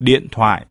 điện thoại.